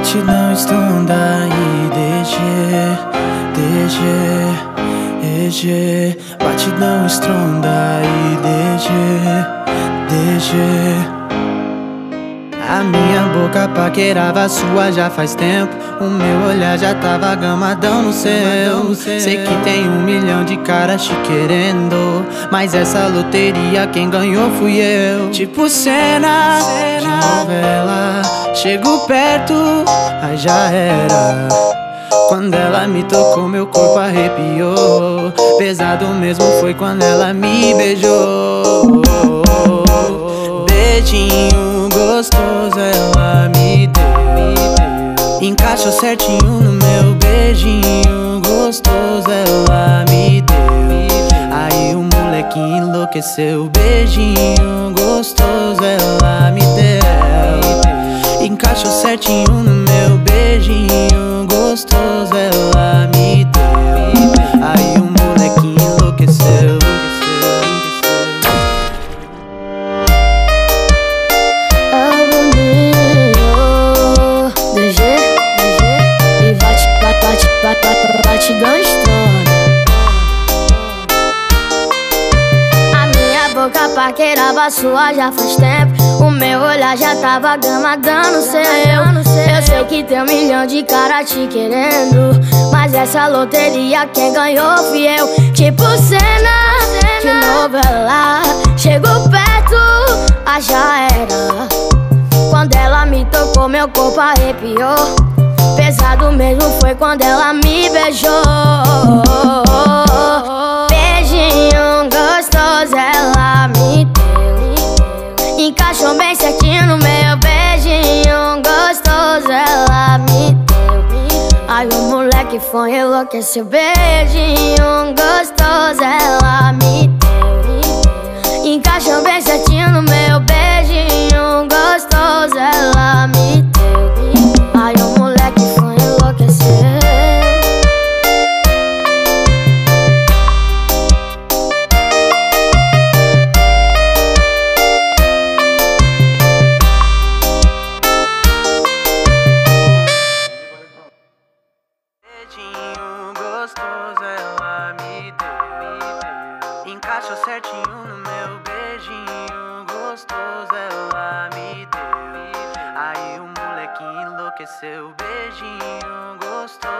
Batidão estronda e DG, DG, EG Batidão estronda e DG, DG a minha boca paquerava a sua já faz tempo. O meu olhar já tava gamadão no seu Sei que tem um milhão de caras te querendo Mas essa loteria quem ganhou fui eu. Tipo cena, de novela Chego perto, aí já era quando ela me tocou, meu corpo arrepiou. Pesado mesmo foi quando ela me beijou. Beijinho gostoso ela me deu. Encaixou certinho no meu beijinho gostoso ela me deu. Aí o moleque enlouqueceu. Beijinho gostoso ela me deu. Encaixou certinho no meu beijinho gostoso ela me deu. Aí o moleque enlouqueceu. batidão estrona A minha boca paquerava sua já faz tempo meu olhar já tava gamadando seu Eu sei que tem um milhão de cara te querendo Mas essa loteria quem ganhou fui eu. Tipo cena de novela Chegou perto, ah já era. Quando ela me tocou meu corpo arrepiou. Pesado mesmo foi quando ela me beijou Encaixou bem certinho no meu beijinho gostoso. Ela me deu Aí o moleque foi enlouqueceu. Beijinho gostoso. Ela Encaixou certinho no meu beijinho gostoso ela me deu. Aí o moleque enlouqueceu. Beijinho gostoso